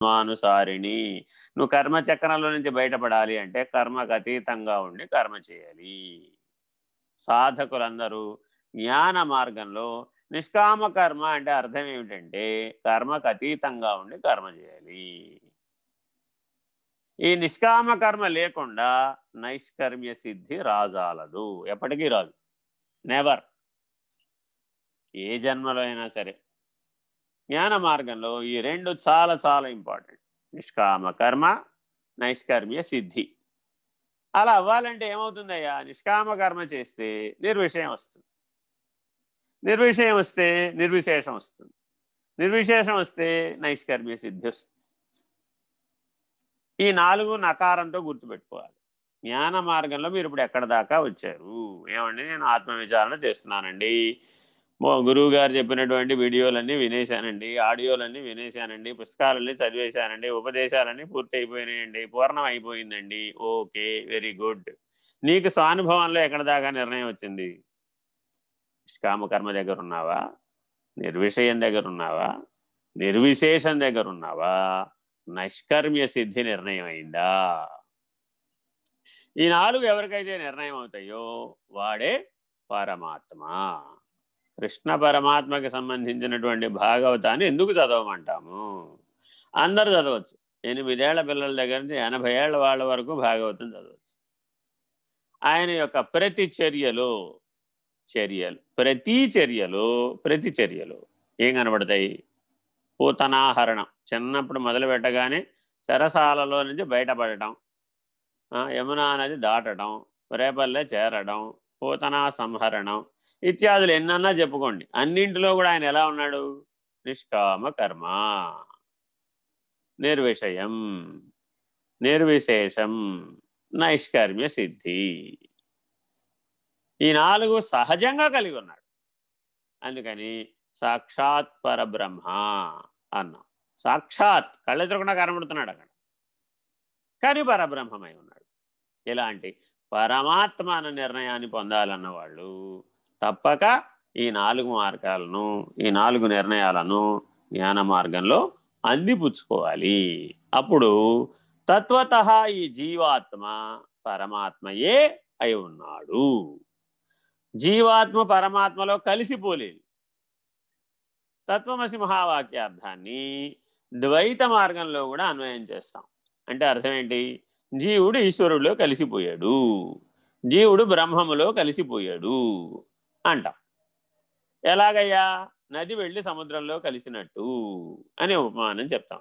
కర్మానుసారిణి నువ్వు కర్మ చక్రంలో నుంచి బయటపడాలి అంటే కర్మకు అతీతంగా ఉండి కర్మ చేయాలి. సాధకులందరూ జ్ఞాన మార్గంలో నిష్కామ కర్మ అంటే అర్థం ఏమిటంటే కర్మకు అతీతంగా ఉండి కర్మ చేయాలి. ఈ నిష్కామ కర్మ లేకుండా నైష్కర్మ్య సిద్ధి రాజాలదు. ఎప్పటికీ రాదు. నెవర్ ఏ జన్మలో అయినా సరే. జ్ఞాన మార్గంలో ఈ రెండు చాలా చాలా ఇంపార్టెంట్ నిష్కామ కర్మ నైష్కర్మ్య సిద్ధి. అలా అవ్వాలంటే ఏమవుతుందయ్యా? నిష్కామ కర్మ చేస్తే నిర్విషయం వస్తుంది. నిర్విషయం వస్తే నిర్విశేషం వస్తుంది. నిర్విశేషం వస్తే నైష్కర్మ్య సిద్ధి వస్తుంది. ఈ నాలుగు నకారంతో గుర్తుపెట్టుకోవాలి. జ్ఞాన మార్గంలో మీరు ఇప్పుడు ఎక్కడ దాకా వచ్చారు? ఏమండి? నేను ఆత్మవిచారణ చేస్తున్నానండి. గురువు గారు చెప్పినటువంటి వీడియోలన్నీ వినేశానండి ఆడియోలన్నీ వినేశానండి పుస్తకాలన్నీ చదివేశానండి ఉపదేశాలన్నీ పూర్తి అయిపోయినాయండి పూర్ణం అయిపోయిందండి. Okay very good. నీకు స్వానుభవంలో ఎక్కడ దాకా నిర్ణయం వచ్చింది? నిష్కామకర్మ దగ్గర ఉన్నావా? నిర్విషయం దగ్గర ఉన్నావా? నిర్విశేషం దగ్గర ఉన్నావా? నైష్కర్మ్య సిద్ధి నిర్ణయం అయిందా? ఈ నాలుగు ఎవరికైతే నిర్ణయం అవుతాయో వాడే పరమాత్మ. కృష్ణ పరమాత్మకి సంబంధించినటువంటి భాగవతాన్ని ఎందుకు చదవమంటాము? అందరు చదవచ్చు. ఎనిమిదేళ్ళ పిల్లల దగ్గర నుంచి ఎనభై ఏళ్ళ వాళ్ళ వరకు భాగవతం చదవచ్చు. ఆయన యొక్క ప్రతి చర్యలు చర్యలు ప్రతి చర్యలు ప్రతి చర్యలు ఏం కనబడతాయి? పూతనాహరణం. చిన్నప్పుడు మొదలు పెట్టగానే చెరసాలలో నుంచి బయటపడటం యమునా నది దాటడం రేపల్లె చేరడం పూతనా సంహరణం ఇత్యాదులు ఎన్నన్నా చెప్పుకోండి. అన్నింటిలో కూడా ఆయన ఎలా ఉన్నాడు? నిష్కామ కర్మ. నిర్విషయం. నిర్విశేషం. నైష్కర్మ్య సిద్ధి. ఈ నాలుగు సహజంగా కలిగి ఉన్నాడు. అందుకని సాక్షాత్ పరబ్రహ్మ అన్నాం. సాక్షాత్ కళ్ళెదురకుండా కనబడుతున్నాడు అక్కడ. కానీ పరబ్రహ్మమై ఉన్నాడు. ఇలాంటి పరమాత్మ అన్న నిర్ణయాన్ని పొందాలన్న వాళ్ళు తప్పక ఈ నాలుగు మార్గాలను ఈ నాలుగు నిర్ణయాలను జ్ఞాన మార్గంలో అందిపుచ్చుకోవాలి. అప్పుడు తత్వత ఈ జీవాత్మ పరమాత్మయే అయి ఉన్నాడు. జీవాత్మ పరమాత్మలో కలిసిపోలేదు తత్వమసి మహావాక్యార్థాన్ని ద్వైత మార్గంలో కూడా అన్వయం చేస్తాం. అంటే అర్థం ఏంటి? జీవుడు ఈశ్వరుడిలో కలిసిపోయాడు. జీవుడు బ్రహ్మములో కలిసిపోయాడు. అంటాం. ఎలాగయ్యా? నది వెళ్ళి సముద్రంలో కలిసినట్టు అనే ఉపమానం చెప్తాం.